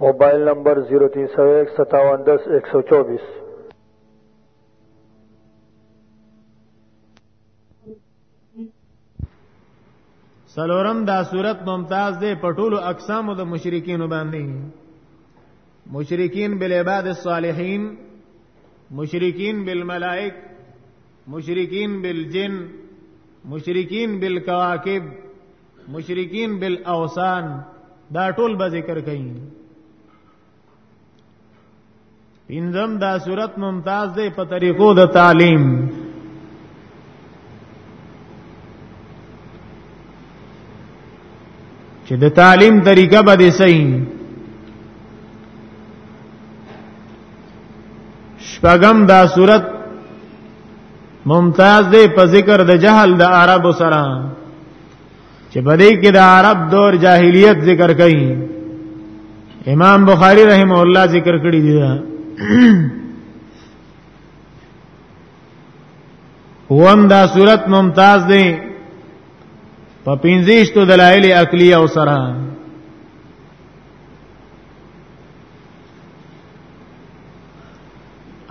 موبایل نمبر 03015710124 سلورم دا صورت ممتاز دی پټولو اقسام د مشرکین باندې مشرکین بالعباد الصالحین مشرکین بالملائک مشرکین بالجن مشرکین بالکواکب مشرکین بالاوثان دا ټول به ذکر کړي پینځم دا صورت ممتاز دی په طریقو د تعلیم چې د تعلیم طریقه به دې صحیح شپږم دا صورت ممتاز دی په ذکر د جهل د عربو سره چې په دې کې د عرب دور جاهلیت ذکر کړي امام بخاری رحم الله ذکر کړی دی وم دا صورت ممتاز دی په پنځیشتو دلایل عقلی او سره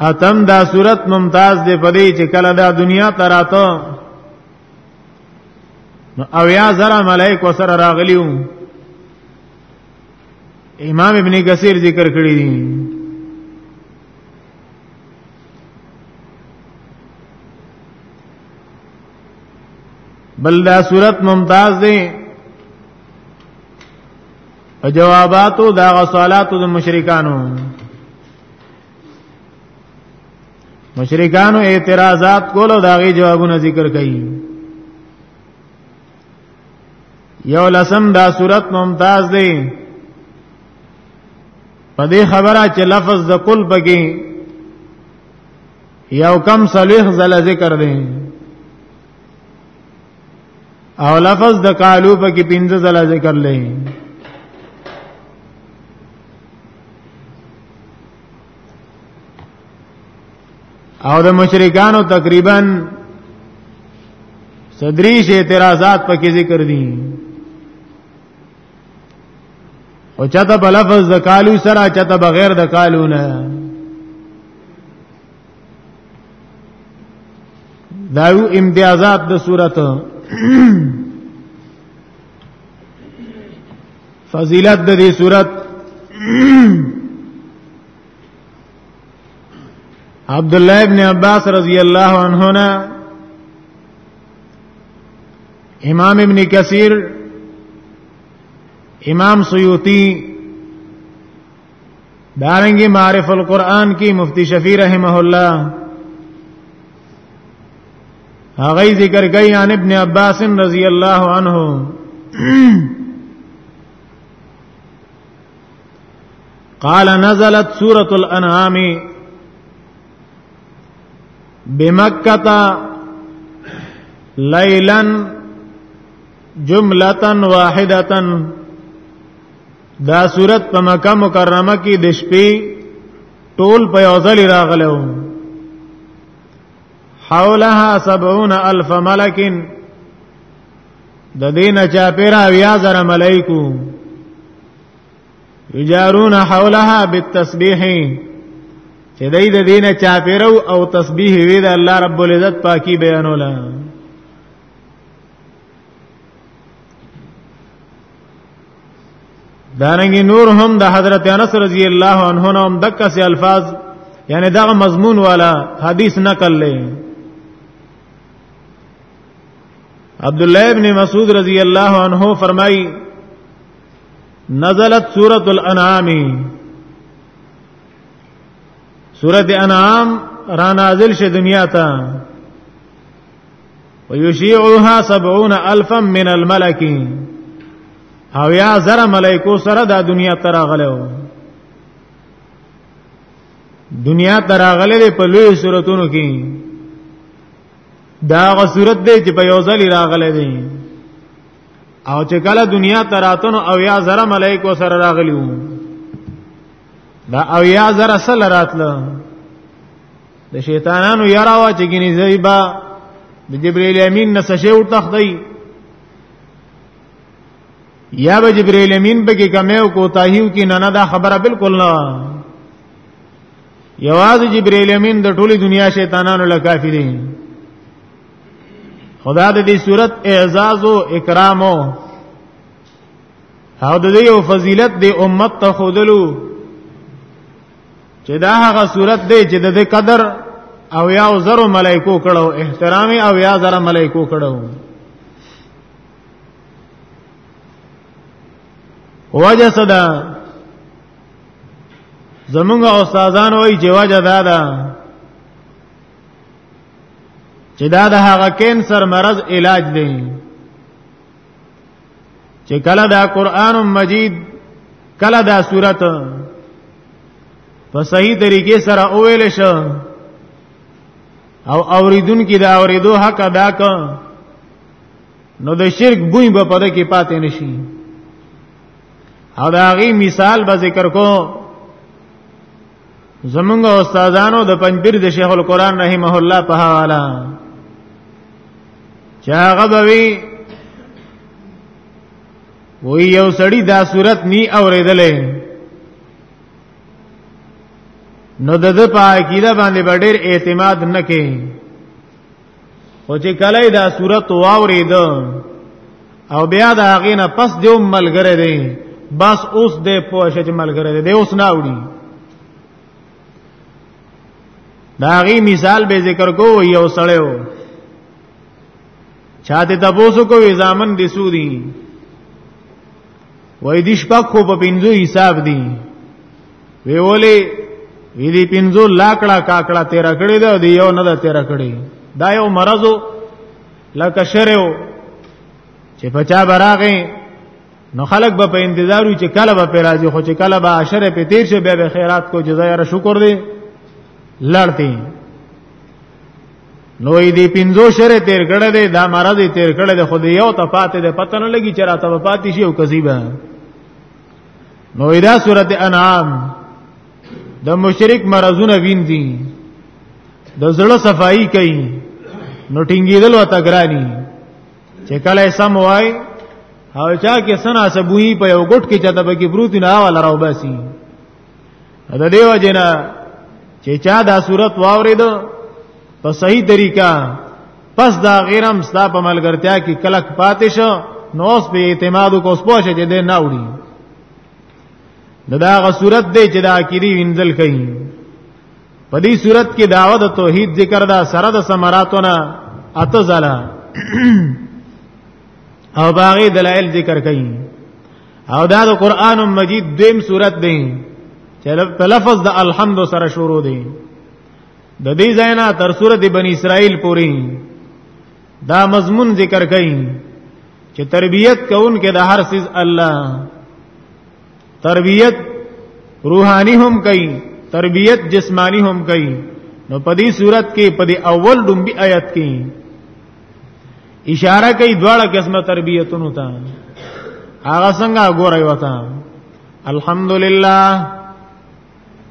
اتم دا صورت ممتاز دی په دې چې کله دا دنیا تراته نو او یا زرا ملائک وسره راغلیو امام ابن کثیر ذکر کړی دی بل دا صورت ممتاز دی او جواباتو دا غسوالاتو د مشرکانو مشرکانو اعتراضات کولو دا غي جوابونه ذکر کړي یو لسم دا صورت ممتاز دی په دې خبره چې لفظ د کل پکې یو کم صلیح زل ذکر دی او لفظ د قالو پکې پنځه زل ذکر لې او د مشرکانو تقریبا صدریش اعتراضات پکې ذکر دي او چاته په لفظ د کالو سره چاته بغیر د کالو نه دا یو امتیازات د صورت فضیلت د دې صورت عبد الله ابن عباس رضی الله عنه نا امام ابن کثیر امام سیوطی دارنګي معرف القرآن کې مفتی شفیع رحمه الله هغه ذکر کوي ان ابن عباس رضی الله عنه قال نزلت سوره الانعام بمکه ليلا جمله واحده دا صورت په مکه مکرمه کې د شپې ټول په یو ځل راغلو حولها 70000 ملکن د دینه چا پیرا ویا زره ملائکو یجارون حولها بالتسبیح چې دای د دینه چا پیرو او تسبیح وی د الله رب العزت پاکي بیانولا دارنګ نور هم د حضرت انس رضی الله عنه هم دغه سي الفاظ یعنی دا مضمون والا حدیث نقل لې عبد الله ابن مسعود رضی الله عنه فرمایي نزلت سورۃ الانعام سورۃ انعام را نازل شه دنیا ته ويشيعها 70000 من الملك او یا زر ملائکو سره دا دنیا تر غلو دنیا تر غلې په لوی صورتونو کې دا غ صورت دی چې په یو ځل راغلې دی او چې کله دنیا تراتنو او یا زره ملائکه سره راغلی وو دا او یا زره سره راتله د شیطانانو یرا وا چې ګنی زیبا د جبرئیل امین نه سشه او تخدی یا به جبرئیل امین به کې کمه او کوتاهیو کې نه نه دا خبره بالکل نه یواز جبرئیل امین د ټوله دنیا شیطانانو لکافرین خدا د دې صورت اعزاز او اکرام او د دې یو فضیلت د امت ته خودلو چې دا هغه صورت دی چې د دې قدر او یا زرو ملائکو کړو احترام او یا زرو ملائکو کړو وجه صدا زمونږ استادان وایي چې وجه دا ده چې دا د هغه کینسر مرض علاج دی چې کله دا قران مجید کله دا صورت په صحیح طریقې سره اوویل شو او اوریدون کې دا اوریدو حق ادا ک نو د شرک بوی په پد کې پاتې نشي او دا غي مثال به ذکر کو زمونږ استادانو د پنځیر د شیخ القرآن رحمه الله په حواله چې هغه به وی وی یو سړی دا صورت نی اوریدلې نو د د پاکیده باندې ډېر اعتماد نه کوي او چې کله دا صورت واورید او بیا دا غینه پس دیو ملګری دی بس اوس دې پوه شې چې ملګری دی اوس نه وړي دا غي مثال به ذکر کو یو سړیو چاته تاسو کو زامن دي سودي وای دې شپه خو په پینځو حساب دي وی ولی وی دی پنځو لاکړه کاکړه تیر کړی دا دی یو نه دا تیر کړی دا یو مرزو لکه شریو چې پچا براغه نو خلک به په انتظارو چې کله به پیراځي خو چې کله به عشره په تیر شي به خیرات کو جزای را شکر دی لړتی نو دې پنځو شره تیر کړه دې دا مرض تیر کړه دې خو دې یو ته پاتې دې پته نه لګي چې راته پاتې شي او کذیبه نو دا سورت انعام د مشرک مرزونه ویندي د زړه صفائی کوي نو ټینګیدل وته ګرانی چې کله سم وای او چا کې سنا سبوی په یو ګټ کې چاته به کې بروت نه والا راو باسي د دیو جنا چې چا دا صورت واورید په صحیح طریقہ پس دا غیرم ستا په ملګرتیا کې کلک پاتې شو نو اوس په اعتماد کو اوس پوښه چې دې نه وړي نو دا غ صورت دی چې دا کیری وینځل کوي په دې صورت کې داوا د توحید ذکر دا سره د سمراتونه اته زلا او باغی دلائل ذکر کوي او دا د قران مجید دیم صورت دی چې په لفظ د الحمد سره شروع دی د دې ځاینا تر سورته بنی اسرائیل پوری دا مضمون ذکر کړي چې تربیت کون کې د هر سیز الله تربیت روحانی هم کوي تربیت جسمانی هم کوي نو په دې صورت کې په دې اول ډومبي آیت کې اشاره کوي دواړه قسمه تربیتونو ته هغه څنګه ګورای وتا الحمدلله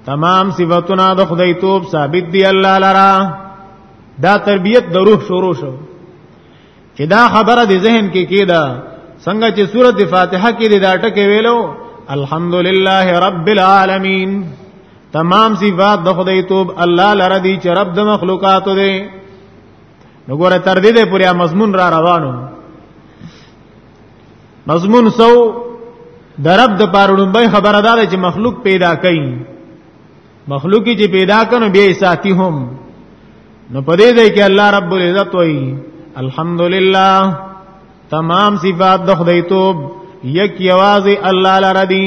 تمام صفاتونه د خدای توپ ثابت دی الله لرا دا تربیت د روح شروع شو چې دا خبره د ذهن کې کېده څنګه چې سورته فاتحه کې دا ټکه ویلو الحمدلله رب العالمین تمام صفات د خدای توب الله لره دی چې رب د مخلوقات دی نو ګوره تر دې پورې مضمون را روانو مضمون سو درب د پاروړمبای خبره ده چې مخلوق پیدا کړي مخلوق چې پیدا کړي نو به ساتي هم نو پدې دې کې الله رب العزت وایي الحمدلله تمام صفات د خدای توب یک یوازې الله لره دي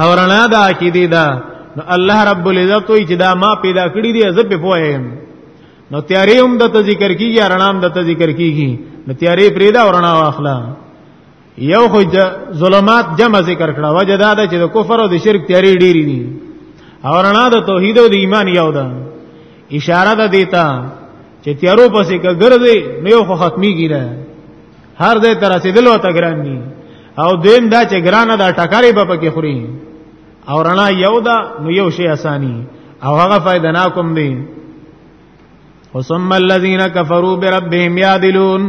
او رڼا د عقیده ده نو الله رب العزت وی چې دا ما پیدا کړی دی زه په پوهه نو تیارې هم د ذکر کیږي رڼا هم د ذکر کیږي نو تیارې پریدا ورنا واخلا یو خو ظلمات جمع ذکر کړه وجه دا ده چې د کفر او د شرک تیارې ډېری دي او رڼا د توحید او د ایمان یو ده اشاره ده دیتا چې تیارو پسې کګرځي نو یو خو ختمي کیږي هر دې تر رسیدلو ته ګران دي او دیم دا چې ګرانه دا ټکارې په پکې خوري او رڼا یو دا نو یو شی اسانی او هغه فائدہ نا کوم دی وسم الذين كفروا بربهم يعدلون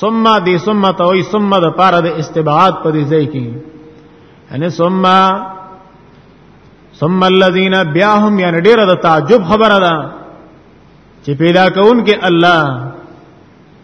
ثم دي ثم توي ثم د پاره د استبعاد په دې ځای کې یعنی ثم ثم الذين بياهم یعنی ډیره د تعجب خبره ده چې پیدا کون کې الله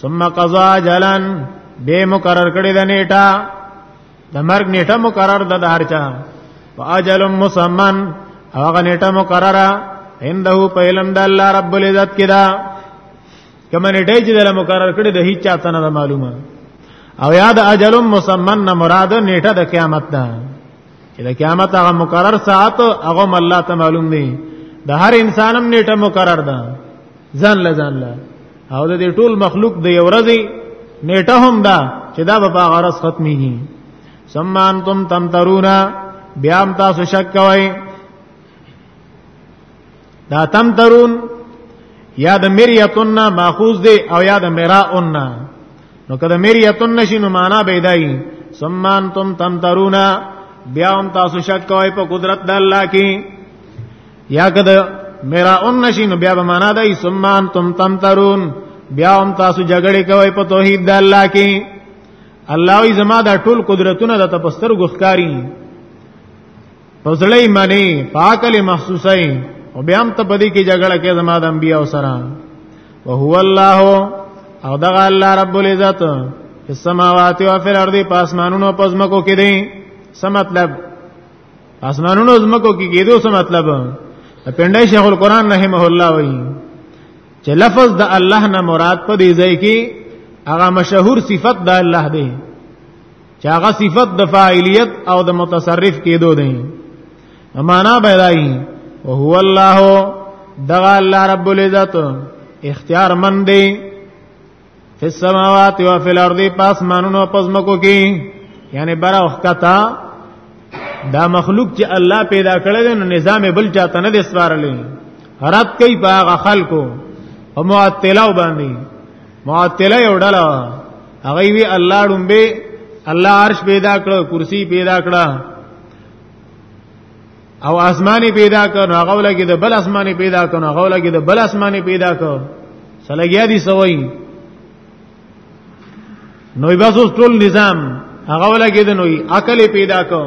ثم قضا جلن به مقرر کړی د نیټه د مرګ نیټه مقرر د دارچا واجل مسمن هغه نیټه مقرره عنده په علم د الله رب العزت کې دا کمه نیټه چې د مقرر کړی د هیڅ چاته نه معلومه او یاد اجل مسمن نه مراد نیټه د قیامت ده چې د قیامت هغه مقرر ساعت هغه الله ته معلوم دی د هر انسانم نیټه مقرر ده ځان له ځان له او د دې ټول مخلوق د یو ورځې نیټه هم ده چې دا به هغه ورځ ختميږي ثم انتم تمترون بیا هم تاسو شک کوئ دا تمترون یا د مریتون ماخوذ دی او یا د مراؤن نو کله مریتون نشي نو معنا پیدای ثم انتم تمترون بیا هم تاسو شک کوئ په قدرت د الله کې یا کده میرا اون نشي نو بیا به معنا دی ثم انتم تمترون بیا هم تاسو جګړه کوئ په توحید د الله کې الله ای زما دا ټول قدرتونه د تپستر ګخکاری فزړی منی پاکل محسوسای او بیا هم ته پدې کې جګړه کې زما د انبیا سره او هو الله او دغه الله رب العزت په سماوات او په ارض په اسمانونو په زمکو کې دی څه مطلب اسمانونو زمکو کې کېدو څه مطلب پندای شیخ القران رحمه الله وایي چې لفظ د الله نه مراد په دې ځای کې هغه مشهور صفت د الله دی چې هغه صفت د فاعلیت او د متصرف کېدو دی معنا پیدای او هو الله دغه الله رب العزت اختیار من دی فی السماوات و فی الارض پاس مانونو پس مکو کی یعنی برا وختا دا مخلوق چې الله پیدا کړی دی نو نظام بل چاته نه دی سپارلې رات کوي په هغه خلکو او معطلو باندې معطله یو ډله هغه وی الله ډومبه الله عرش پیدا کړ کرسی پیدا کړ او اسماني پیدا کړ هغه لګي د بل اسماني پیدا کړ هغه لګي د بل اسماني پیدا کړ سلګیا دي سوي نو بس اوس ټول نظام هغه لګي د نوې عقل پیدا کړ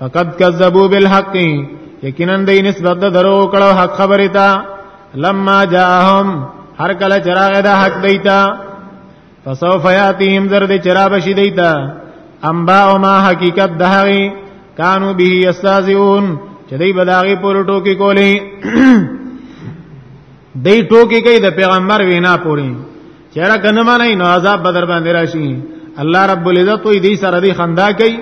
فقد کذبوا بالحق یقینا د نسبت د درو کړه حق خبره تا لما جاءهم هر کله چراغ د حق دیتا فسوف یاتیهم زرد چراب شي دیتا انباء ما حقیقت دهغي کانو به یستازون چې دای بداغي پر ټوکی کولی دای ټوکی کوي د پیغمبر وینا پوری چیرې کنه معنی نو عذاب بدر باندې راشي الله رب العزت وی دې سره دې خندا کوي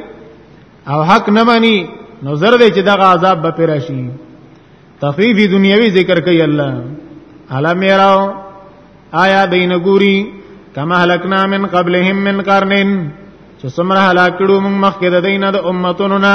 او حق نه مانی نو زر دې چې دغه عذاب به پیرا شي تخفیف دنیوي ذکر کوي الله علم یراو آیا دین ګوري کما هلکنا من قبلهم من قرنن چې سمره هلاکړو موږ مخکې د دینه د امتونو نه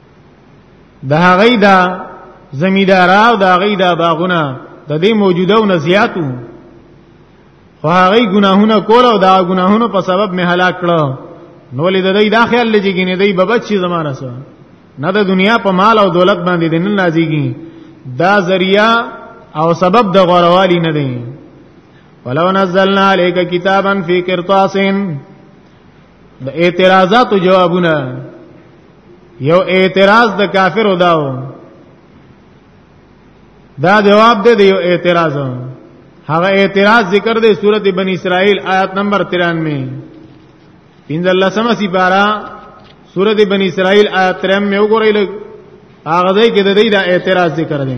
د هغه دا زمیدارا او د هغه دا باغونه د دې موجوده او نزياتو خو هغه ګناهونه کول او دا ګناهونه په سبب می هلاک کړو نو لید دای دا خیال لږی ګینه دی به بچی زمانہ سره نه د دنیا په مال او دولت باندې د نن نازیږي دا ذریعہ او سبب د غوروالی نه دی ولو نزلنا عليك كتابا في قرطاس د اعتراضاتو جوابونه یو اعتراض د کافر داو دا جواب دی د یو اعتراض هغه اعتراض ذکر دی سورته بنی اسرائیل آیات نمبر 93 پنځل لسمه سی بارا سورته بنی اسرائیل آیات 93 وګورئ لږ هغه دی کې د دې د اعتراض ذکر دی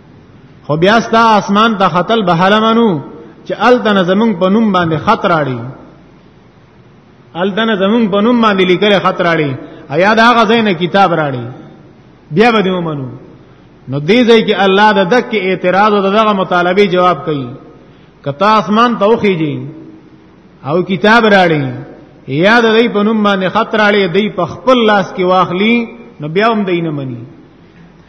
خو بیا ستا اسمان ته خطل به حل منو چې التن زمون په نوم باندې خط راړي التن زمون په نوم باندې لیکل خط راړي ایا دا غزې نه کتاب راړي بیا به دې منو نو دې ځای کې الله د دک اعتراض او دغه مطالبه جواب کوي کتا اسمان ته وخیږي او کتاب راړي یا د دې په نوم باندې خط راړي دې په خپل لاس کې واخلي نو بیا هم دې نه مني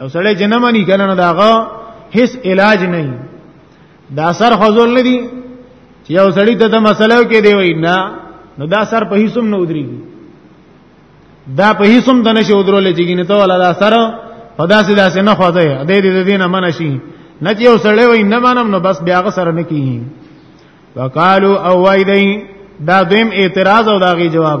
او سړی چې نه مانی کنه نو داغه هیڅ علاج نه دی دا سر خزول نه دی چې یو سړی ته د مسلو کې دی وای نه نو دا سر په هیڅم نه ودرېږي دا په هیڅم د نشه ودرول کېږي نه ته ولا دا سر په داسې داسې نه خوځي د دې د دینه منشي نه چې یو سړی وای نه منم نو بس بیا غسر نه کیږي وقالو او وای دی دا دویم اعتراض او داغي جواب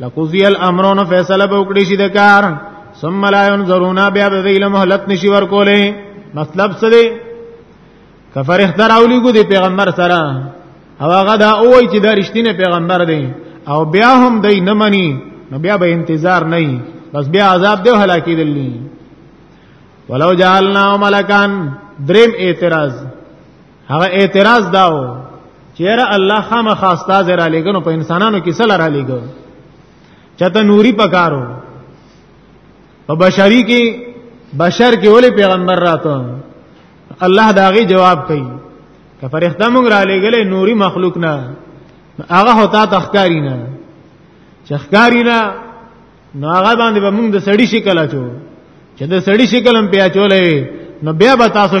لقضی الامرون فیصله به وکړي شي د کار ثم لا ينظرون بیا به ویل مهلت نشي ورکولې مطلب څه دی کفر اختر اولی کو دی پیغمبر سره او هغه دا وای چې دا رښتینه پیغمبر دی او بیا هم دی نه مني نو بیا به انتظار نه بس بیا عذاب دی هلاکی دلی ولو جعلنا ملکان دریم اعتراض هغه اعتراض داو چیرې الله خامخا استاد را لګنو په انسانانو کې سره را لګو چته نوري پکارو په بشری کې بشر کې ولې پیغمبر راته الله داغي جواب کوي که فرښتہ مونږ را لګلې نوري مخلوق نه هغه هوتا تخکاری نه چخکاری نه نو هغه باندې به مونږ د سړی شکل اچو چې د سړی شکل هم پیاچولې نو بیا به تاسو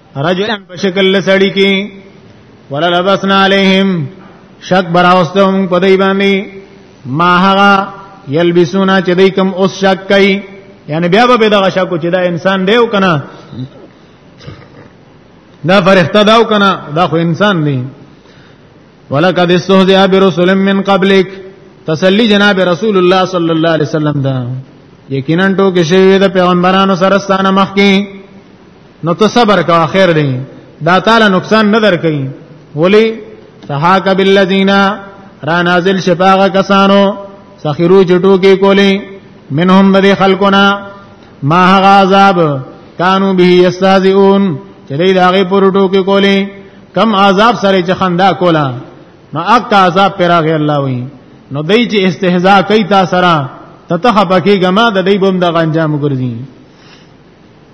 رجلن په شکل لسړی کې ولا لبسنا عليهم شک براوستم په دای باندې ما هغه یلبسونا چې دای کوم اوس شک کوي یعنی بیا به دغه شک چې دا انسان دی او کنه دا فرښتہ دا او کنه دا خو انسان دی ولقد استهزئ برسول من قبلک تسلی جناب رسول الله صلی الله علیه وسلم دا یقینا ټوکې شوی د پیغمبرانو سره ستانه مخکې نو ته صبر کا خیر دی دا تعالی نقصان نه درکې ولی تهاک بالذین را نازل شپاغه کسانو سخیرو جټو کې کولی منهم د خلقنا ما هغه عذاب کانو به یستهزئون چې دې داغه پروټو کې کولی کم عذاب سره چې خندا کولا نو اک عذاب پر هغه الله وی نو دای چې استهزاء کوي تا سره تته پکې ګما د دې بم د غنجام ګرځي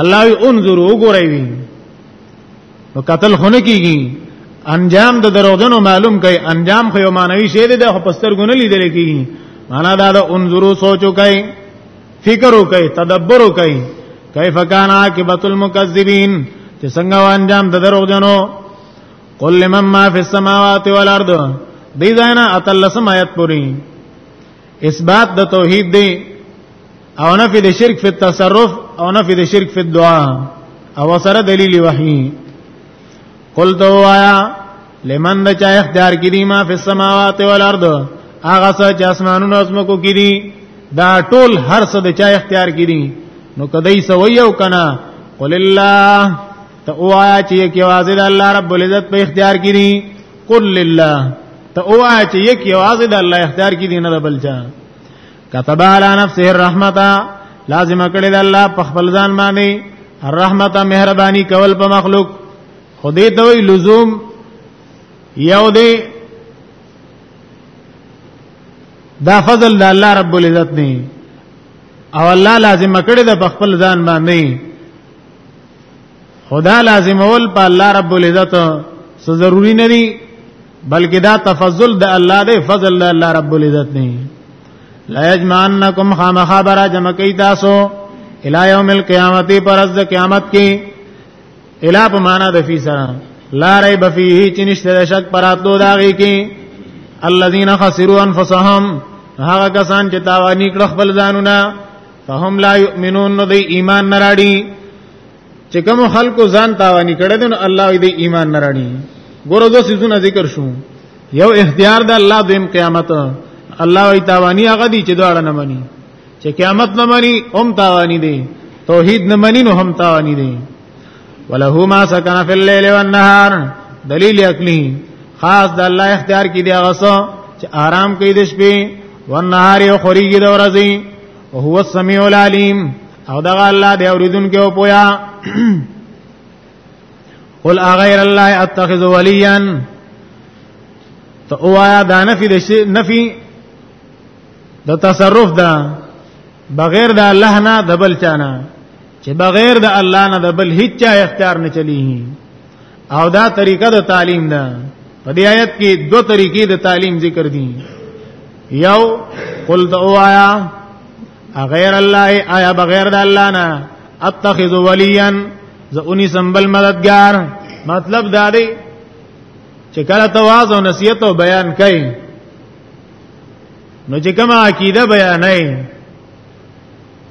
الله وی انظر وګورئ وی نو قتل خونه کیږي انجام د دروغجنو معلوم کړي انجام خو یو معنی شی دی د خپستر ګونه لیدل کیږي معنا دا د انظرو سوچو کړي فکر وکړي تدبر وکړي کیف کان عاقبت المکذبین چې څنګه انجام د دروغجنو قل لمن ما فی السماوات والارض دې ځای نه اتلسم آیت پوری اثبات د توحید دی او نفی د شرک فی التصرف او نفی د شرک فی الدعاء او سره دلیل وحی قل تو آیا لمن د چا اختیار کړي ما فی السماوات والارض هغه څه چې اسمانونو اسمکو کړي دا ټول هر څه د چا اختیار کړي نو کدی سوي او کنا قل الله ته اوایا چې یک یوازې د الله رب العزت په اختیار کې دي قل لله ته اوایا چې یک یوازې د الله اختیار کې دي نه د بل چا كتب على نفسه الرحمت لازم کړی د الله په خپل ځان باندې الرحمت مهرباني کول په مخلوق خدای ته وی لزوم یو دی دا فضل د الله رب العزت نه او الله لازم کړی د خپل ځان باندې خدا لازم اول په الله رب العزت سو ضروری نه دی بلکې دا تفضل د الله دی فضل د الله رب العزت نه لا یجمعنکم خامخبر جمع کی تاسو الی یوم القیامت پر از قیامت کې الی په معنا د فی سره لا ریب فیه چې نشته شک پراتو داږي کې الذين خسروا انفسهم هغه کسان چې تاوانی کړ خپل ځانونه فهم لا یؤمنون نو دی ایمان نراړي چې کوم خلکو ځان تاوانی کړي دي نو الله دی ایمان نراړي ګورو دو سيزونه ذکر شو یو اختیار د الله دیم قیامت الله وی تاوانی هغه دي چې دواړه نه مني چې قیامت نه مني هم تاوانی دي توحید نه مني نو هم تاوانی دي وله ما سکن فی الليل والنهار دلیل عقلی خاص د الله اختیار کې دی هغه څو چې آرام کوي د شپې والنهار او خوريږي د ورځې او هو السميع العليم او دا الله دی اوریدونکو او پویا قل اغیر الله اتخذ وليا ته اوایا دا نفي د نفي د تصرف دا بغیر د الله نه دبل چانه چې بغیر د الله نه د بل هیڅ اختیار نه چلی او دا طریقه د تعلیم ده په دې آیت کې دوه طریقې د تعلیم ذکر دي یو قل دعوایا غیر الله آیا بغیر د الله نه اتخذ ولیا ز اونی سمبل مددگار مطلب دا دی چې کله تواز او نصیحت او بیان کړي نو چې کومه عقیده بیانې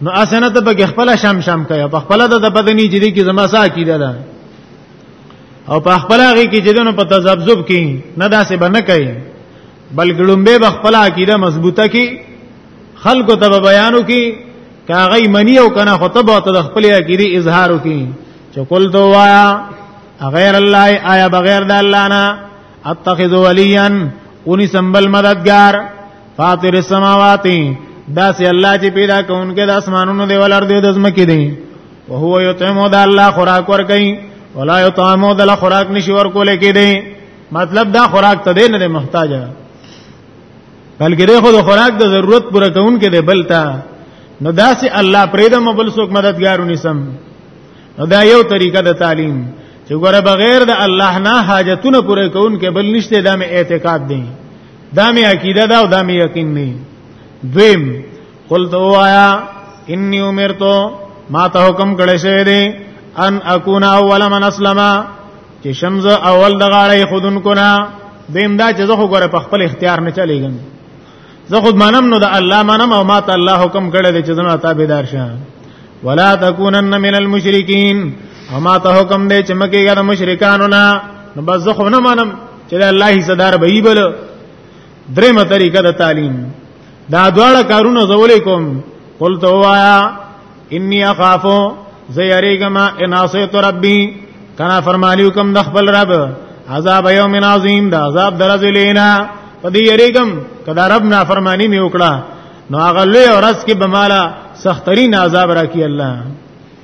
نو اسنه ته په خپل شام شام کوي په خپل د بدني چې دي کې زما سا کیده ده او په خپل هغه کې چې دنو په تذبذب کې نه داسې بنه کوي بلکې لومبه په خپل عقیده مضبوطه کې خلکو ته بیانو کې کاغی منی او کنه خطب او ته خپل عقیده اظهارو کې چې قل دوایا غیر الله آیا بغیر د الله نه اتخذ ولیا اونی سنبل مددگار فاطر السماوات دا سي الله چې پیدا کونکي د اسمانونو دی ولر دی د زمکې دی او هو یطعم د الله خوراک ور کوي ولا یطعم د الله خوراک نشي ور کول کې دی مطلب دا خوراک ته دی نه محتاج بلکې دی خو د خوراک د ضرورت پوره کونکي دی بلتا نو دا سي الله پرېدم بل څوک مددګارونی سم نو دا یو طریقه د تعلیم چې ګوره بغیر د الله نه حاجتونه پوره کون کې بل نشته د اعتقاد دی دا می عقیده دا او دا می یقین نه دویم قل تو آیا انی امرتو ما ته حکم کړی شه دی ان اكون اول من اسلم چې شمز اول د غاړې خودن کو نه دیم دا چې زه خو ګوره په خپل اختیار نه چلیږم زه خود منم نو د الله منم او ما ته الله حکم کړی دی چې زما تابعدار شه ولا تکونن من المشرکین او ما ته حکم دی چې مکه ګر مشرکانو نه نو بس زه خو نه منم چې د الله صدر به یې بل درېمه طریقه د تعلیم دا دواړه کارونه زولې کوم قلت وایا انی اخافو زیریګما ان اسیت ربی کنا فرمانیو کوم د خپل رب عذاب یوم عظیم دا عذاب درځ لینا پدې یریګم کدا رب نه فرمانی می وکړه نو هغه لوی ورځ کې بمالا سخترین عذاب راکی الله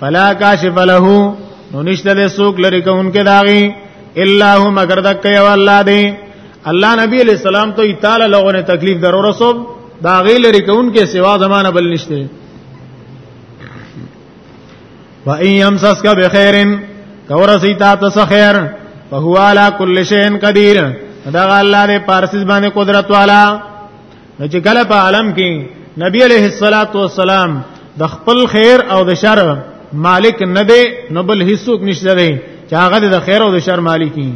فلا کاشف له نو نشته له سوق لري کوونکې داغي الا هو مگر دک یو الله دی الله نبی علیہ السلام ته تعالی لغو نه تکلیف درو رسوب دا غی لري کوونکې سوا زمانہ بل نشته و ان يمسسك بخير کورسی تا تس خیر فهو على كل شيء قدير دا الله دې پارسیز باندې قدرت والا نو چې کله په عالم کې نبی علیہ الصلات والسلام د خپل خیر او د شر مالک نه دی نو بل هیڅوک نشته دی چې هغه د خیر او د شر مالک دی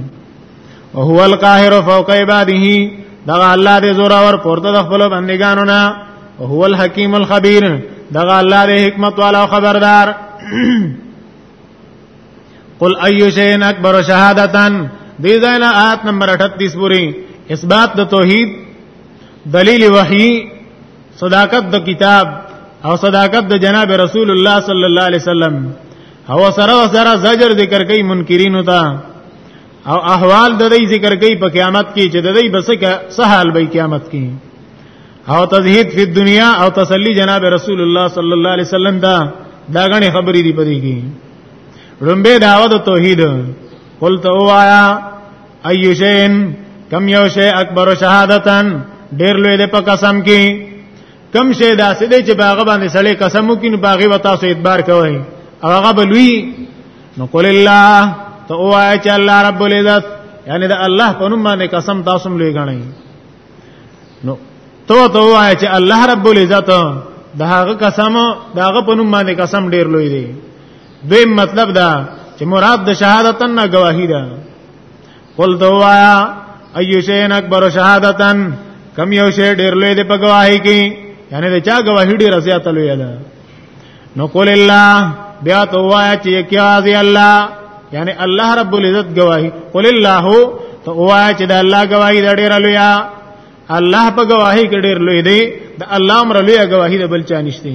او هو القاهر فوق عباده دا الله دې زور اور پورته د خپل بندګانو نه او هو الحکیم الخبیر دا الله دې حکمت والا خبردار قل ایو شیء اکبر شهادتن دې ځای نه آیت نمبر 38 پوری اثبات د توحید دلیل وحی صداقت د کتاب او صداقت د جناب رسول الله صلی الله علیه وسلم او سره سره زجر ذکر کوي منکرین ته او احوال د دې ذکر کوي په قیامت کې چې د دې بسکه سهال به قیامت کې او تزهید فی دنیا او تسلی جناب رسول الله صلی الله علیه وسلم دا دا غني خبرې دی پدې کې رمبه داوود توحید قلت اوایا ایو شین کم یو شی اکبر شهادتن ډیر لوی دی په قسم کې کم شی داسې دی چې باغ باندې سړی قسم وکړي نو باغ وتا سو اعتبار کوي او هغه بلوي نو قول الله تو وای چې الله رب العزت یعنی دا الله په نوم باندې قسم تاسو لوی غنئ نو تو تو وای چې الله رب العزت دا هغه قسم دا هغه په نوم باندې قسم ډیر لوی دی دوی مطلب دا چې مراد د شهادتن نه گواهی ده قل دوایا ایو شین اکبر شهادتن کم یو شی ډیر لوی دی په گواهی کې یعنی دا چا گواهی ډیر زیات لوی ده نو قل الله بیا تو وایا چې کیازي الله یعنی الله رب العزت گواہی قل الله تو وایا چې د الله گواہی د ډیر لوی الله په گواہی کې ډیر لوی دی د الله امر لوی گواہی د بل چا نشته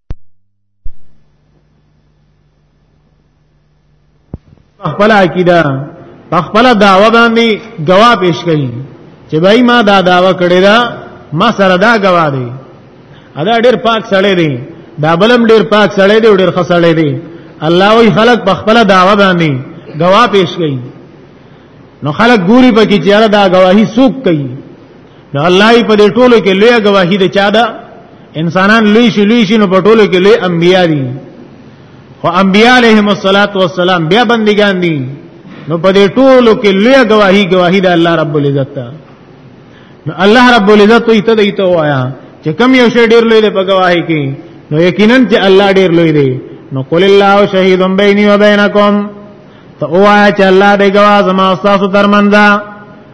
خپل عقیده خپل دعوه باندې جواب پیش کړي چې بای ما دا دعوه کړې ده ما سره دا گواه دی ادا ډیر پاک سړی دی دا بلم ډیر پاک سړی دی ډیر خسړی دی الله وی خلق په خپل دعوه باندې گواه پیش کړي نو خلق ګوري پکې چې دا گواهی سوق کوي نو الله په دې ټولو کې لوی گواهی ده چا ده انسانان لوی شي لوی شي نو په ټولو کې لوی انبیا دي خو انبیا علیهم الصلاۃ والسلام بیا بندگان دي نو په دې ټولو کې لوی گواهی گواهی ده الله رب العزت ته نو الله رب العزت ته ایته ایته وایا چې کم یو شی ډیر لوی دی په گواهی کې نو یقینا چې الله ډیر لوی دی نو قل الله شهید بیني و بینکم ته وایا چې الله دې گواه زما تاسو ترمنځ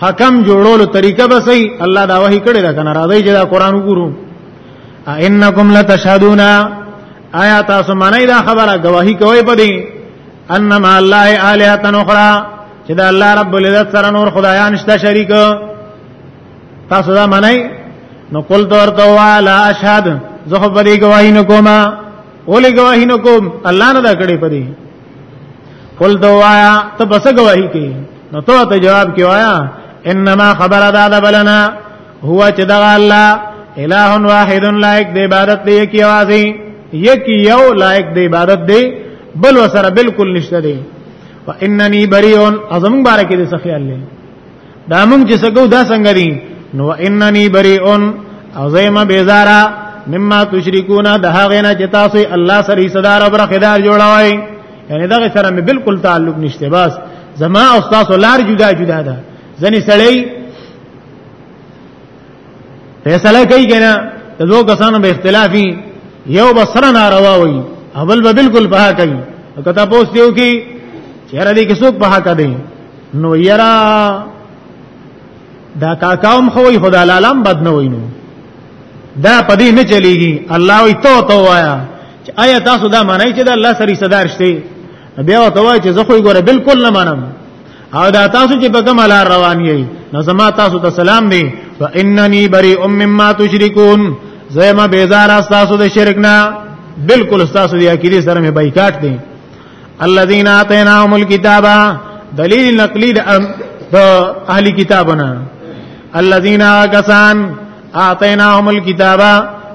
حکم جوړولو طریقه به صحیح الله دا وحی کړی دا کنه راځي چې دا قران وګورو انکم لتشهدون آیا تاسو معنی دا خبره گواہی کوي په دې انما الله الهه اخرى چې دا الله رب العزت سره نور خدایان شته شریک تاسو دا معنی نو قل دور تو لا اشهد زه خو به دې گواہی نکوما ولې گواہی نکوم الله نه دا کړی په دې قل دوایا ته بس گواہی کی نو ته ته جواب کی وایا انما خبر ادا د بلنا هو چې دا الله الہ واحد لایک د عبادت دی کی اوازی یک یو لایک د عبادت دی بل وسره بالکل نشته دی واننی بریون اعظم بارکه دې سخی الله دا موږ چې سګو دا څنګه دي نو انني بریئون او زیمه بیزارا مما تشركون د هغه نه چې تاسو الله سره صدر او برخدار جوړوي یعنی دا سره مې بالکل تعلق نشته بس زما او تاسو لار جدا جدا ده ځنې سړی فیصله کوي کنه د دوه کسانو به اختلافي یو به سره ناروا وي اول به بالکل په حق وي کته پوس دیو کی چیرې دې کې څوک په حق دی نو یرا دا کاکاوم خوې خدا لالم بد نه وینو دا پدې نه چلیږي الله وي تو تو وایا چې آیا تاسو دا معنی چې دا الله سری صدر شته بیا وتوای چې زه خو ګوره بالکل نه منم او دا تاسو چې په کومه لار روان یئ نو زما تاسو ته سلام دی واننی بری ام مما تشرکون زما بیزار تاسو د شرک نه بالکل تاسو دی عقیده سره مې بایکاټ دی الذين اتيناهم الكتاب دلیل نقلی د اهل کتابنا الذين كسان اتيناهم الكتاب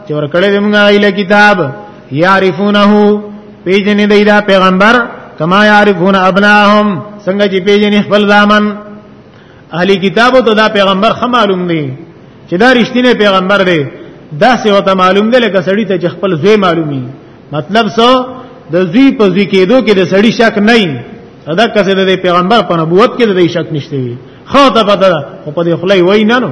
چې ورکړې موږ ایله کتاب یعرفونه پیجنې دی دا پیغمبر کما یعرفون ابناهم څنګه چې پیجنې خپل ځامن اهلی کتابو ته دا پیغمبر خه معلوم دی چې دا رښتینی پیغمبر دی دا څه وته معلوم دی لکه سړی ته خپل زوی معلومی مطلب څه د زوی په زوی کېدو کې د سړی شک نه وي دا کسه د پیغمبر په نبوت کې د شک نشته وي خو ته پته خو په دې خلای وای نه نو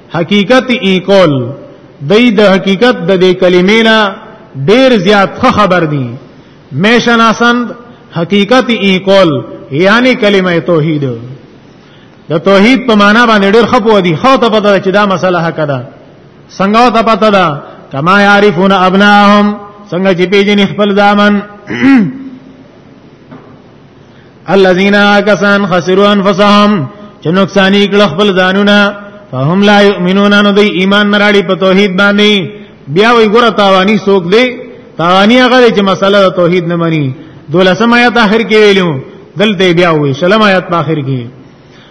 حقیقت ای کول دای د حقیقت د دې کلمې نه ډیر زیات خبر دي میشناسند حقیقت ای کول یعنی کلمه توحید د توحید په معنا باندې ډیر خپو دي خو ته پته چې دا مسله حق ده څنګه ته پته ده کما یعرفون ابناهم څنګه چې پیژنې خپل ځامن الذين كسان خسروا انفسهم چې نقصانې کړ خپل ځانونه فهم لا يؤمنون نو دوی ایمان نراړي په توحید باندې بیا وی ګره تاوانی سوک دی تاوانی هغه چې مسله توحید نه مني دولسم آیات اخر کې ویلو دلته بیا وی سلام آیات په اخر کې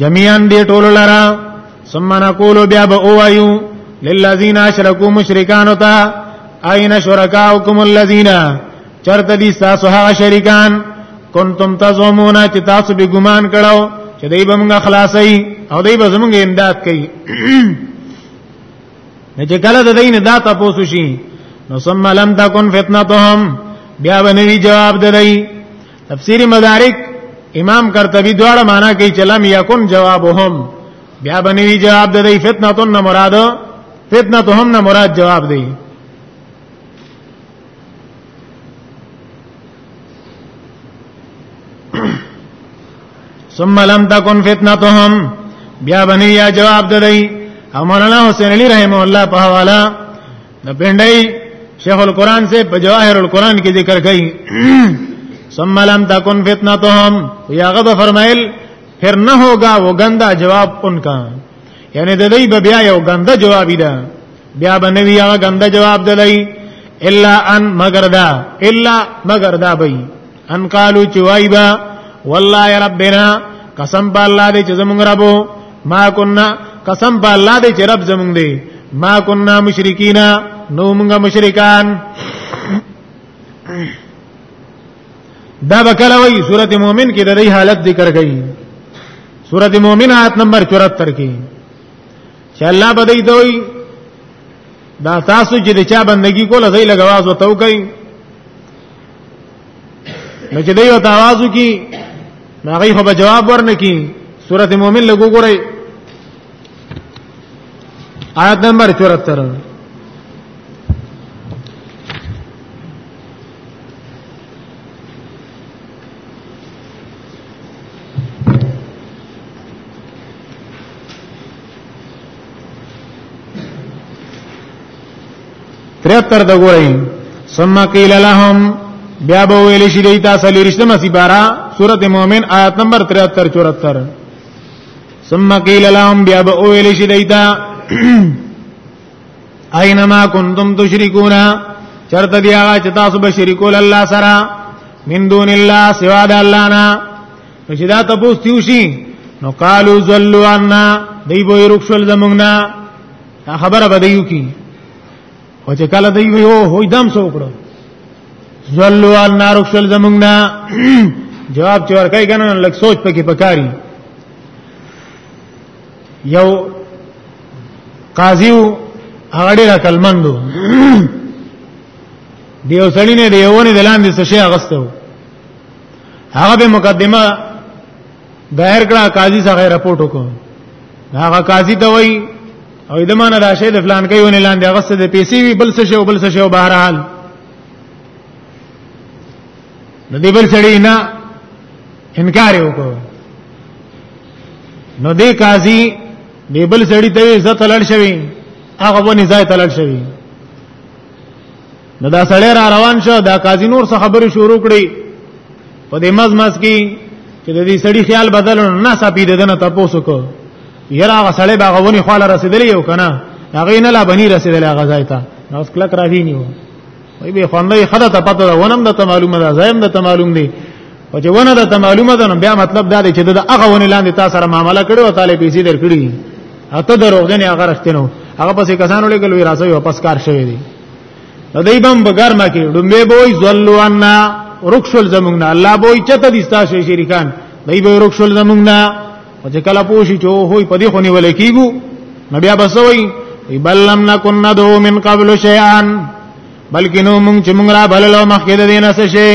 جميعا دې ټول لرا ثم نقول بیا به اوایو للذین اشرکوا مشرکان تا اين شرکاؤکم الذین چرته دي تاسو هغه شریکان کنتم تزعمون چې تاسو به ګمان کړو چې دوی به موږ خلاصي او دوی به زموږ امداد کوي نه چې کله د دین دا تاسو شي نو ثم لم تكن فتنتهم بیا بنوي جواب دلای تفسیر مدارک امام قرطبی دواړه معنا کوي چې لم یکن جوابهم بیا بنوي جواب دلای فتنتون نه مراد فتنتهم نه مراد جواب دی ثم لم تكن فتنتهم بیا بنی یا جواب دلی او مولانا حسین علی رحم الله په حواله د پندای شیخ القران سے په جواهر القران کې ذکر کړي ثم لم تكن فتنتهم یا غد فرمایل پھر نہ ہوگا وہ گندا جواب ان کا یعنی د دې بیا یو گندا جواب دی بیا بنوی هغه غنده جواب دلای الا ان مگر دا الا مگر دا بی ان قالو چوایبا والله ربنا قسم په الله دې چې زمونږ ربو ما كنا قسم په الله دې چې رب زمونږ دې ما كنا مشرکین نو موږ مشرکان دا بکله وی سورته مؤمن کې د دې حالت ذکر کړي سورته مؤمن آیت نمبر 74 کې چې الله به دې دوی دا تاسو چې د چا بندگی کوله غي لګواز وتو کوي نو چې دوی وته आवाज وکي نو هغه خو به جواب ورنکي سورته مؤمن لګو ګورئ آیت نمبر 74 Thank you. ترتر د ګورئ ثم قيل لهم بیا به ویل شي د تاسو لریشتمه سی بارا سوره مؤمن آیت نمبر 73 74 ثم قيل لهم بیا به ویل شي د اينما كنتم تشركون چرته دی هغه چې تاسو به شریکول الله سره من دون الله سوا د الله نه نو چې دا تاسو تیوشي نو قالو زلوا عنا دی به رخصل زمونږه خبره بدایو کی او چې کله دی ویو هو دم سو کړو زلوا عنا رخصل زمونږه جواب چې ورکای کنه لک سوچ پکې پکاري یو قاضیو هغه ډیر کلمندو دیو سړی نه دیونه دلاندې څه شي اغستو هغه به مقدمه دایر کړه قاضي څخه رپورټ وکړ هغه قاضي ته وای او دمانه راشه د فلان کې ونه لاندې هغه څه د پیسې وی بل څه شو بل څه شو بهرحال نو دی بل سړی نه انکار وکړ نو دې قاضي دې بل سړی ته عزت لړ شوی هغه ونی ځای ته لړ شوی نو دا سړی را روان شو دا قاضي نور څه خبرې شروع کړې په دې مز مز کې چې د دې سړی خیال بدل نه سپی ددنه تاسو کو یره هغه سړی باغ ونی خاله رسیدلی یو کنه هغه نه لا بنی رسیدلی هغه ځای ته نو اس کلک راځي نیو وای به خوندې خدای ته پته ده ونم ده ته معلومه ده زایم ده ته معلوم دی او چې ونه ده ته معلومه ده نو بیا مطلب دا دی چې د هغه ونه لاندې تاسو سره معاملې کړو او طالب پیسې درکړي اته دروغجن هغه رښتینو هغه پسې کسانو لګل وی راځي واپس کار شوی دی نو دای بم بګر ما کې ډمبه بوې زلو انا رخصل زمونږ نه الله بوې چته دي تاسو شریکان دای به رخصل زمونږ نه او چې کله پوښي چې هوی په دې خونی ولې کیګو نو بیا بسوي بل لم نكن ندعو من قبل شيئا بلکې نو مونږ چې مونږ را بللو مخکې د دینه څه شي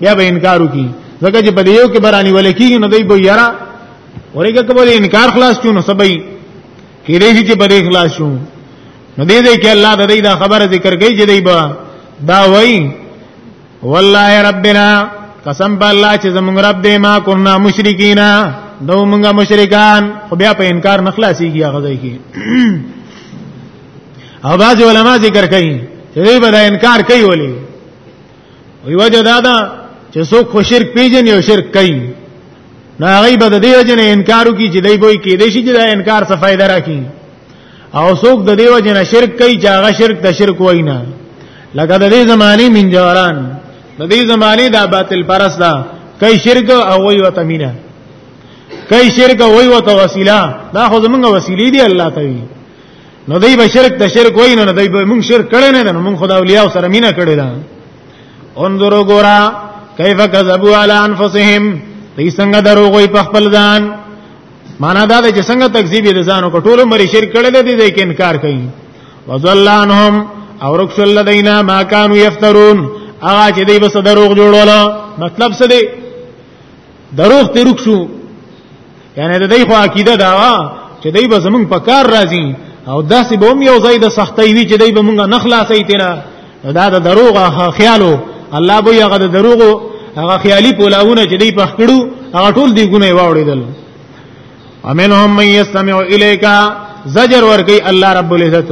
بیا به انکار وکي ځکه چې په دې یو کې برانی ولې کیږي نو دوی به یرا ورګه کبه انکار خلاص کیو نو سبي کې دې چې په دې خلاص شو نو دې دې کې الله د دې دا خبره ذکر کوي چې دې با دا وایي والله ربنا قسم په الله چې زمونږ رب دې ما کنا مشرکینا نو مونږه مشرکان خو بیا په انکار نخلاصيږي هغه ځای کې او باز علماء ذکر کوي چې دوی به انکار کوي ولي وی وجه دا ده چې څوک خو شرک پیژني او شرک کوي نو هغه به د دې وجه نه انکارو کوي چې دوی به کې دې شي چې دا انکار څه فائدہ راکړي او څوک د دیو جن شرک کوي چې هغه شرک د شرک وینا لکه د دې زمانی من جوران د دې زمانی دا باطل پرس دا کوي شرک او وی وتمینه کوي شرک او وی وت وسیله دا خو زمونږ وسیلې دی الله ته وی نو دای به شرک ته شرک وای نه دای به مونږ شرک کړی نه نو مونږ خدای اولیاء سره مینا کړی دا انظروا ګورا کیف کذبوا علی انفسهم دې څنګه دروغ وي په خپل ځان معنا دا ده چې څنګه تکذیب دي ځانو کو ټول مری شرک کړل دي دې کې انکار کوي وزلانهم او رکش الذین ما كانوا یفترون هغه چې دوی بس دروغ جوړول مطلب څه دی دروغ ته رکشو یعنی د دې خو عقیده دا وا چې دوی به زمونږ په کار راځي او داسې به هم یو ځای د سختۍ وي چې دوی به مونږ نه خلاصې تیرا دا د دروغ خیالو الله به هغه د دروغ هغه خیالي پولاونه چې دی په خړو هغه ټول دی ګونه واوړېدل امنهم من یستمع الیک زجر ورکی الله رب العزت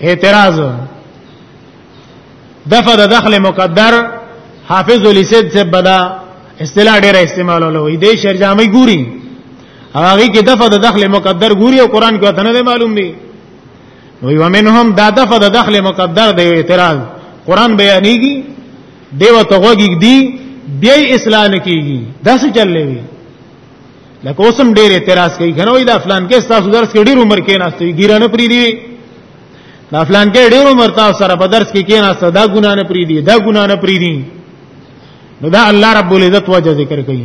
اعتراض دفع د دخل مقدر حافظ الاسد سے بدا اصطلاح ډیر استعمالولو وي دې شرجامي ګوري هغه کې دفع د دخل مقدر ګوري او قران کې وته نه معلوم دي وی ومنهم دا دفع د دخل مقدر دی اعتراض قران بیانېږي دیو تغوږی دی بیا اصلاح نکېږي دا څه چللې وی لکه اوسم ډېر اعتراض کوي غنو دا فلان کې تاسو درس کې ډېر عمر کې ناشته ګیرانه پری دی دا فلان کې ډېر عمر تاسو سره په درس کې کې ناشته دا ګنا نه پری دی دا ګنا نه پری دی نو دا الله رب العزت وجه ذکر کوي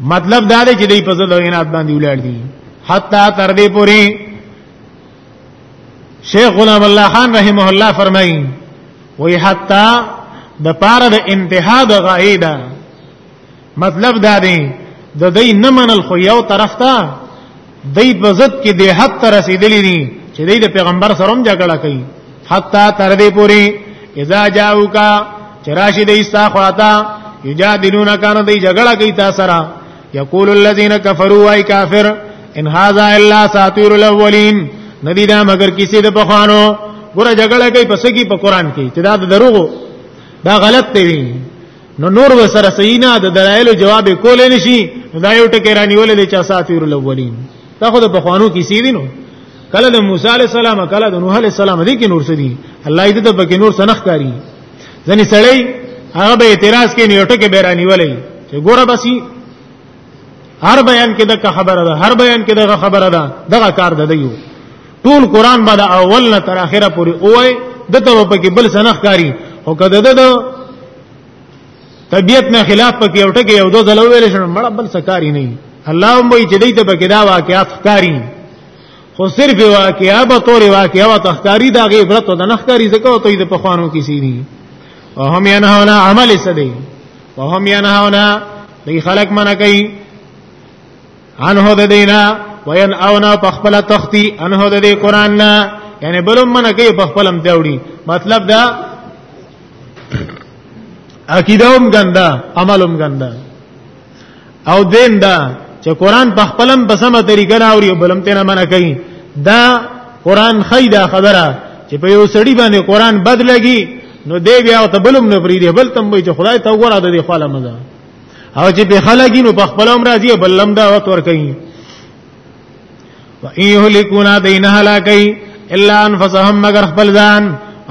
مطلب دا دی چې دوی په زړه وینات باندې ولړ دي حتا تر دې پوري شیخ غلام الله خان رحمه الله فرمایي وی حتا د پاره د انتها د غایدا مطلب دا دی د دې نه منل خو یو طرف ته دی په ضد کې د حد تر رسیدلی دي چې دی د پیغمبر سره هم جګړه کوي حتی تر دې پوري اذا جاءوکا چراشی دی ستا خواتا یجادلون کان دی جګړه کوي تا سره یقول الذين كفروا واي کافر ان هاذا الا ساتور الاولين ندی دا مگر کسی د پخوانو ګره جګړه کوي پس کی په قران کې چې دا دروغو دا غلط دی نو نور وسره سینا د دلایل جواب کول نه شي دا یو ټکی رانیول دي چې ساتیر الاولین دا خو د بخوانو کیسې دي نو کله د موسی علی السلام کله د نوح علی السلام دي کې نور سدي الله دې ته پکې نور سنخ کاری ځنې سړی هغه به اعتراض کوي نو ټکی به رانیولې چې ګوره بسی هر بیان کې دغه خبره ده هر بیان کې دغه خبره ده دغه کار ده دیو ټول قران بعد اول نه تر اخره پورې اوه دته په کې بل سنخ کاری او کده ده ده طبیعت نه خلاف پکې یو ټکی یو دو ځله ویل شنو مړ بل سکاری نه الله هم وی چې دې ته پکې دا واقعات ښکاری خو صرف واقعا به تور واقعا او تخکاری دا غي عبرت او د نخکاری زکه او ته د پخوانو کې سي دي او هم ینهونه عمل سدي وهم ينهونا دی خلق منع کوي انه د دینا وین اونا په خپل تختی انه د دې قران نه یعنی بلوم منه کوي په خپلم دیوړي مطلب دا عقیدوم ګنده عملوم ګنده او دیم دا چې قران په خپلم په سمه طریقه نه اوري بلم ته نه منع کوي دا قران خیدا خبره چې په یو سړی باندې قران بدلږي نو دی بیا او تبلم نه پری دی بل تم چې خدای ته وګوره د دې خاله مزه او چې په خلګي نو په خپل امر راځي بلم دا وتور کوي و ان یهلکونا دین هلاکی الا انفسهم مگر خپل ځان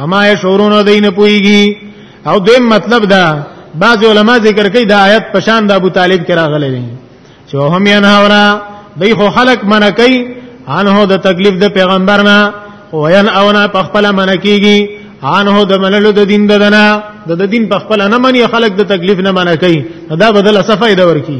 اما یشورون دین پویږي او دیم مطلب دا بعض علما ذکر کوي دا آیت پشان د ابو طالب کرا غلې دي چې هم یې نه ورا دی خو خلق منع کوي انه د تکلیف د پیغمبر نه او ین او نه په خپل منع کیږي انه د منلو د دین ددنه د دین په خپل نه مني خلق د تکلیف نه منع کوي دا بدل صفه دی ورکی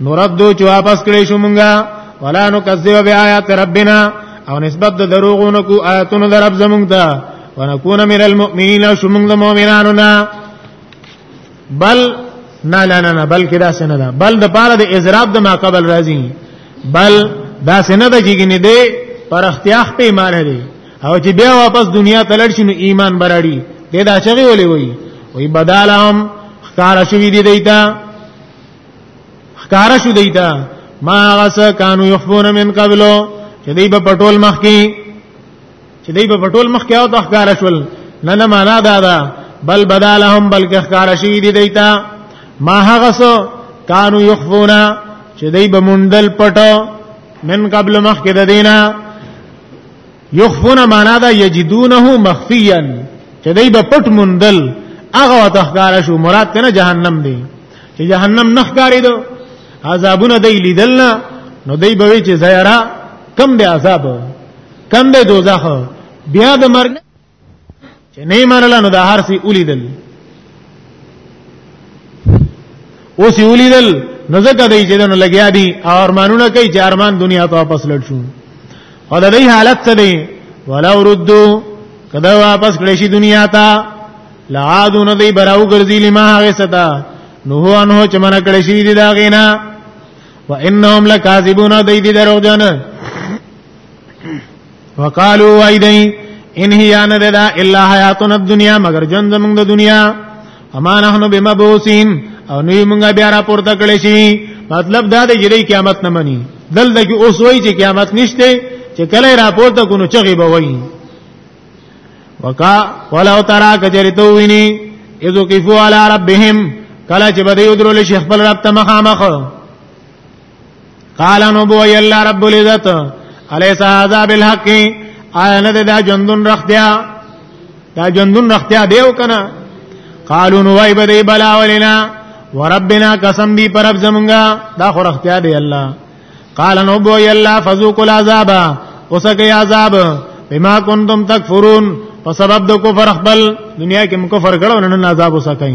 نوردو چې واپس کړې شو مونږه ولا نو کذب بیاات ربنا او نسبت د دروغونو کو آیاتونو در رب زمونږ ته ونكون من المؤمنين او شمونږ د مؤمنانو نه بل نه نه نه بل کدا سنه ده بل د پاره د اضراب د ما قبل راځي بل دا سنه ده چې ګنې دې پر اختیاخ په ایمان لري او چې بیا واپس دنیا ته لړ شنو ایمان براړي دې دا چغي ولې وي وي بدالهم خار شوی دی دیتا خکارا شو دیتا ما غس کانو یخفون من قبلو چې دی په پټول مخ کې چې دی په پټول مخ کې او د خکارا شول نه نه معنا دا ده بل بدالهم بلکې خکارا شي دی دیتا ما غس کانو یخفون چې دی به مندل پټو من قبل مخ کې د دینه یخفون معنا دا یجدونه مخفیا چې دای په پټ مندل هغه وتخکار شو مراد ته جهنم دی چې جهنم نه ښکاری دو عذابونه دی لیدل نه نو دی به چې زیرا کم دی عذاب کم دی دوزخ بیا د مرګ چې نه منله نو دا هر څه ولیدل اوس یې ولیدل نو ځکه دی چې دنو لګیا دي او ارمانونه کوي چې ارمان دنیا ته واپس لړ شو او د دې حالت څه دی ولو ردو کدا واپس کړی شي دنیا ته لعادون دی براو ګرځي لما هغه ستا نو هو انه چې من کړی شي دی دا غینا وانهم لکاذبون دی دی دروغجن وقالو وایدای ان هی ان دا الا حیاتنا الدنیا مگر جون زمونږ د دنیا اما نحنو بمبوسین او نوی مونږه بیا را پورته کړی شي مطلب دا دی چې قیامت نه مني دلته کې اوس وایي چې قیامت نشته چې کله را پورته کو نو چغي به وایي وکا ولو ترا کجرتو ویني اذو کیفو علی ربهم کله چې بده یو درول شیخ بل رب ته مخامخ قال نو بو یلا رب العزت الیس هذا بالحق آیا نه دا جندون رختیا دا جندون رختیا دیو کنه قالو نو وای بده بلا ولنا وربنا قسم دی پر رب زمونږه دا خو رختیا دی الله قال نو بو یلا فذوقوا العذاب اوسکه عذاب بما کنتم تکفرون په سبب د کفر خپل دنیا کې مکفر کړو نن عذاب وسکای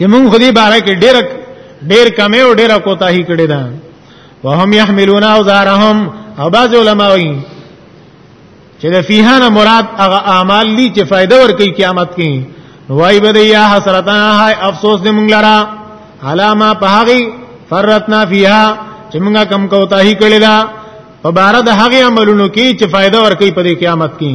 یمن خو دې باره کې ډېر ډېر کمې او ډېر کوتاهي کړې ده وهم يحملون اوزارهم او بعض علما وایي چې د فیهانه مراد هغه اعمال دي چې فائدہ ورکړي قیامت کې وای بده یا حسرتا هاي افسوس دې مونږ لرا علامه په هغه فرتنا فیها چې مونږه کم کوتاهي کړې ده په بار د هغه عملونو کې چې فائدہ ورکړي په قیامت کې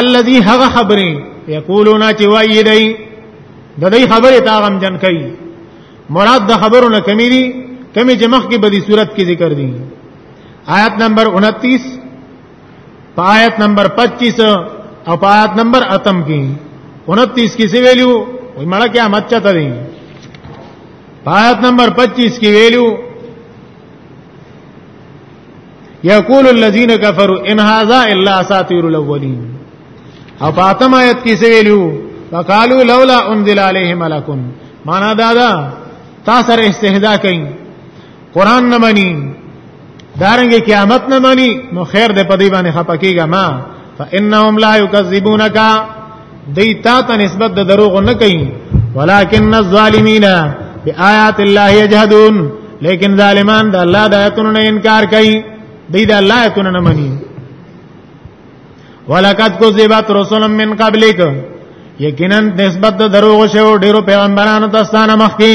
الذي هغه خبرې یقولون چې وایي دی د دې خبرې تا غم جن کوي مراد د خبرو نه کمی دي کمی چې مخکې به دي صورت کې ذکر دي آیت نمبر 29 په آیت نمبر 25 او په آیت نمبر اتم کې 29 کې سی ویلو وای مړه کې احمد چاته دي په آیت نمبر 25 کې ویلو یقول الذين كفروا ان هذا الا اساطير الاولين او فاطمه ایت کې ویلو وقالو لولا انزل عليه ملک معنا دا دا تاسو سره استهزاء کوي قران نه مانی دارنګ قیامت نه مانی نو خیر دې په دې باندې خپکیږه ما فانهم لا یکذبونک دی تا ته نسبت د دروغ نه کوي ولکن الظالمین بیاات الله یجحدون لیکن ظالمان د الله د آیاتونو نه انکار کوي دی د الله آیاتونو نه مني ولقد کذبت رسل من قبلک یقینا نسبت د دروغ شو ډیرو پیغمبرانو ته ستانه مخکي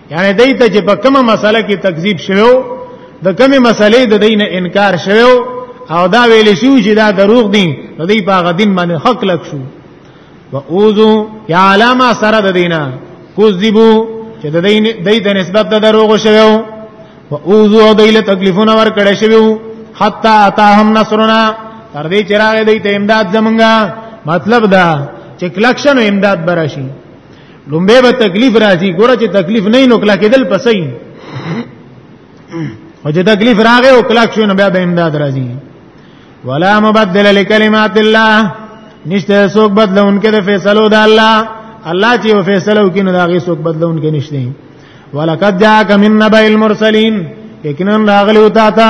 یعنی دای ته چې په کومه مسله کې تکذیب شوو د کومه مسلې د دین انکار شوو او دا ویل شو چې دا دروغ دي نو دای په غدین باندې حق لک شو و اوذو یا علامه سره د دینه کوذبو چې د دین دای ته نسبت د دروغ شوو و اوذو دای له تکلیفونه ور کړی شوو حتا اتاهم نصرنا تر دې چې راغی دای ته امداد زمونږه مطلب دا چې کلکشن امداد براشي لومبه به تکلیف راځي ګوره چې تکلیف نه نو کلا کېدل پسې او چې تکلیف راغی او کلا شو نو بیا به امداد راځي ولا مبدل لکلمات الله نشته څوک بدلونکې د فیصلو د الله الله چې یو فیصله وکړي نو دا غي څوک بدلونکې نشته ولقد جاءك من نبأ المرسلين یقینا راغلی وتا تا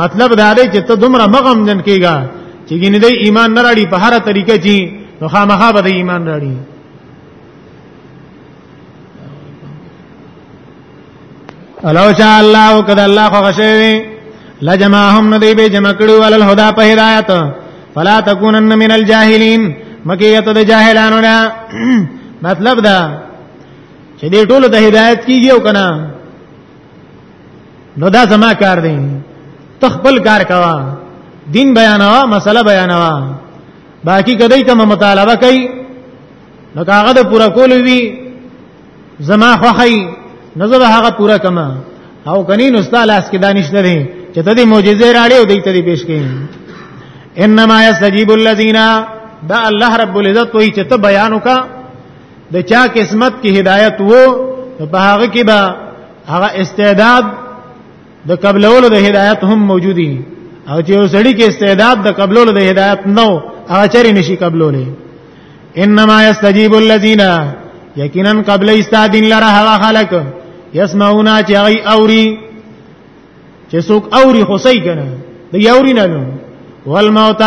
مطلب دا دی چې ته دومره مغم جن کیږي چې ګینه دی ایمان نه راړي په هر طریقه چې نو خامخا به ایمان راړي الو شاء الله وکد الله خو غشوي لجمعهم ندی به جمع کړو ول الهدى په هدایت فلا تکونن من الجاهلین مکیت د جاهلانو نه مطلب دا چې دې ټولو ته هدایت کیږي او کنه نو دا زما کار دی تخپل کار کوا دین بیانوا مسله بیانوا باقی کدی کوم مطالبه کوي نو هغه د پورا کول وی زما خوخی نظر هغه پورا کما او کني نو ستاله اس کې دانش نه دي چې ته دې معجزې راړې او دې ته دې پیش کړي انما یستجیب الذین دا الله رب العزت وی چې ته بیان وکړه د چا قسمت کې هدایت وو نو په هغه کې به هغه استعداد د قبلولو د هدایت هم موجودي او چې وسړي کې استعداد د قبلولو د هدایت نو هغه چری نشي قبلولې انما یستجیب الذین یقینا قبل استادین لره هغه خلق یسمعون چې هغه اوري چې څوک اوري خو صحیح کنه دی اوري نه نو والموت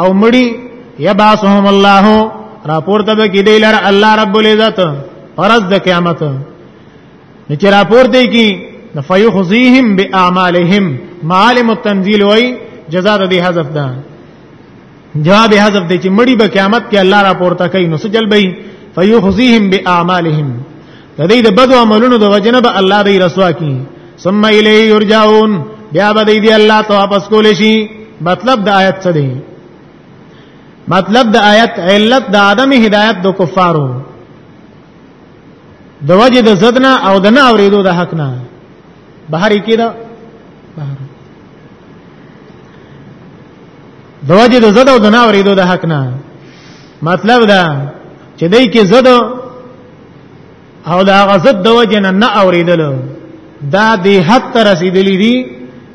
او مړي یبعثهم الله راپورته به کې دی لر الله رب العزت پرز د قیامت نو چې راپورته کې فیخزیهم باعمالهم معالم التنزیل وای جزاء د دې حذف ده جواب حذف دی چې مړی به قیامت کې الله را پورته کوي نو سجل به فیخزیهم باعمالهم د دې د بدو عملونو د وجنه به الله دې رسوا کی ثم الیه یرجعون بیا به دې الله ته واپس کول شي مطلب د آیت څه دی مطلب د آیت علت د عدم هدایت د کفارو د وجه د زدنا او د نه اوریدو د حق نه بهر کې دا دواجه د زده او د نه اوریدو د حق نه مطلب دا چې دای کې زده او دا غزد د وجه نه نه اوریدل دا دی حد ته رسیدلی دي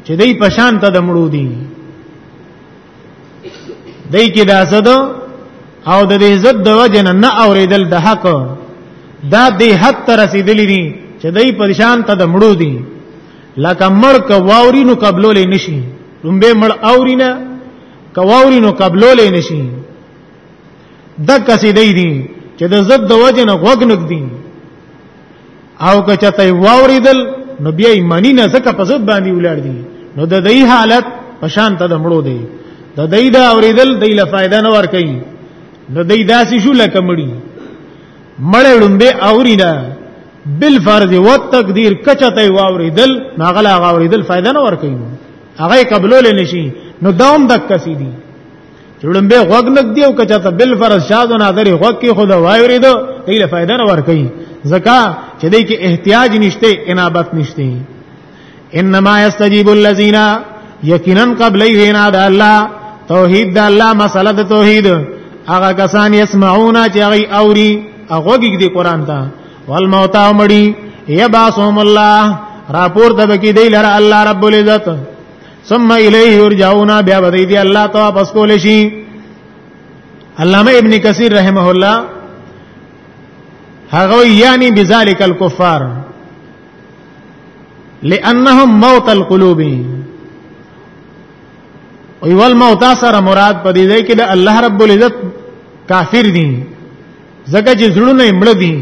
چې دای پشان ته د مړو دي دای کې دا زد او د دې زد د وجه نه نه اوریدل د حق دا دې حد ته رسیدلی دي چې دای پریشان ته د مړو دي لکه مړ ک واوري نو قبلولې نشي لومبه مړ اوري نه ک واوري نو قبلولې نشي د کسې دی دي چې د زد د وجه نه غوګنک دي او که چاته واوریدل نو بیا ایمانی نه زکه په ځد باندې ولر دي نو د دې حالت په شان ته د مړو دی د دې دا اوریدل د له فائدہ نه ور کوي نو دې داسې شو لکه مړی مړ لومبه اوریدا بل فرض و تقدیر کچته واوریدل ناغلا غوریدل فائدہ نه ور کوي هغه قبول نشي نو داوم دک کسي دي چړم به غوګ نک دیو کچا ته بل فرض شادو نظر غوګ کی خدا وایری دو ایله فائدہ نه ور کوي زکا چې دې کې احتیاج نشته انابت نشته انما یستجیب الذین یقینا قبل ینا د الله توحید د الله مسله د توحید هغه کسان یسمعون چې هغه اوري هغه کې د قران ته والموت امړي یباسهم الله راپور د بکی دی لره الله رب العزت ثم الیه یرجعون بیا بدی دی الله ته واپس کول شي علامه ابن کثیر رحمه الله هغه یعنی بذالک الکفار لانهم موت القلوب او یو الموت سره مراد پدې دی کې د الله رب العزت کافر دي زکه چې زړونه مړ دي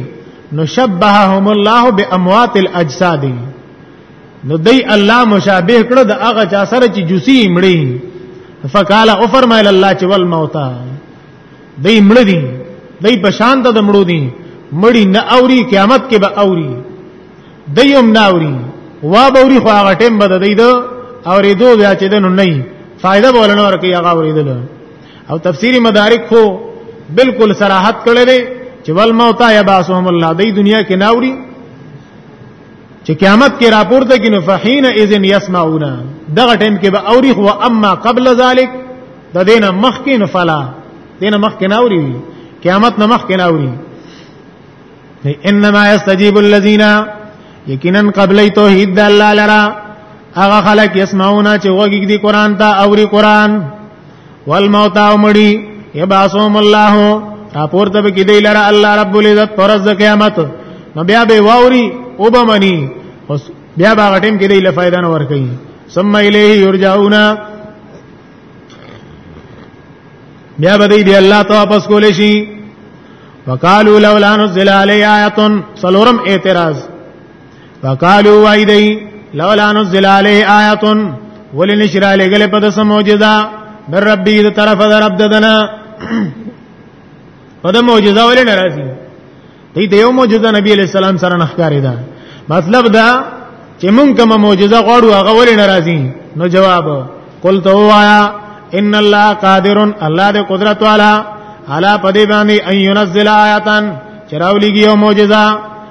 نو شبههم الله باموات الاجساد نو دی الله مشابه کړ د هغه چا سره چې جوسی مړی فقال او فرمایل الله چې ول موتا دی مړ دی دی په شان د مړو دی مړی نه اوري قیامت کې به اوري دیم نه اوري وا به اوري خو هغه ټیم به د دی د اوریدو بیا چې دنو نه فائدہ بولنه ورکه هغه اوریدل او تفسیری مدارک خو بالکل صراحت کړی دی چې ول موتا یا باسهم الله دی دنیا کې نه اوري چې قیامت کې راپورته کینو فحین اذن یسمعون دغه ټیم کې به اوري خو اما قبل ذلک د دینه مخ کې نو فلا دینه مخ کې ناوري قیامت نه مخ کې ناوري انما یستجیب الذین یقینا قبل توحید د الله لرا هغه خلک یسمعون چې وګیږي قران ته اوري قران والموت او مړی یبعثهم الله راپورته به کیدی لره الله رب العزت پر ورځ قیامت نو بیا به واوري او به منی اوس بیا به غټیم کې دی لفایده نه ور کوي ثم الیه یرجعون بیا به دی الله ته واپس کول شي وقالو لولا نزل علی آیه سلورم اعتراض وقالو وای دی لولا نزل علی آیات ولنشر علی گله په دسه معجزه در ربی د طرف در رب ددنا په د معجزه ولې ناراضي دی د یو معجزه نبی علیہ السلام سره نخکاری ده مطلب دا چې مونږ کوم معجزه غواړو هغه ولې ناراضي نو جواب قل تو وایا ان الله قادر الله دې قدرت والا علا پدی باندې ان ينزل آیاتن چراولیږي یو معجزه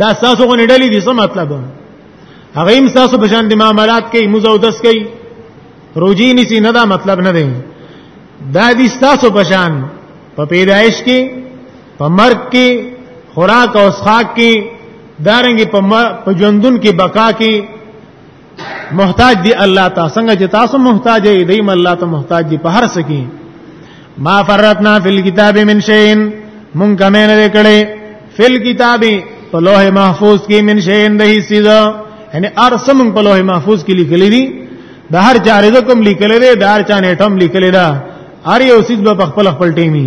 دا تاسو غونډې ډلې دي څه مطلب هغه هم تاسو په شان د معاملات کوي مزو دس کوي روجي نسی نه دا مطلب نه دی دا دي تاسو په شان په پیدایش کې په مرګ کې خوراک او اسخاک کې دارنګي په ژوندون کې بقا کې محتاج دی الله ته څنګه چې تاسو محتاج یې دیم الله ته محتاج دی په هر څه کې ما فرتنا فی الكتاب من شیء مونږ کمه نه کړي فی الكتاب په لوح محفوظ کې من شیء د هیڅ یعنی ارسم په لوح محفوظ کې لیکلې دي د هر چا رزق هم لیکلې ده د هر چا نیټم لیکلې ده هر یو سید په خپل خپل ټیمی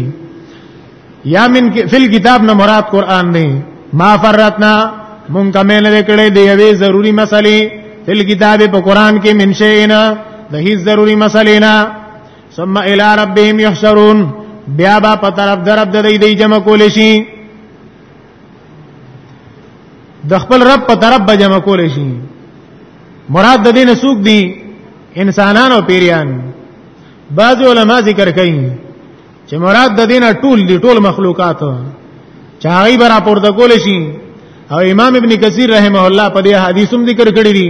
یا من فل کتاب نه مراد قران دی ما فرتنا مونږ کمه نه وکړې دی یوې ضروری مسلې فل کتاب په قران کې من شي نه د هیڅ ضروری مسلې نه ثم الى ربهم يحشرون بیا با په طرف درب د دې دی جمع کول شي د خپل رب په طرف به جمع کول شي مراد د دې نسوک دي انسانان او پیریان بعض علما ذکر کوي چې مراد د دینه ټول دی ټول مخلوقات چې هغه به راپورته کول شي او امام ابن کثیر رحمه الله په دې حدیثم ذکر کړی دی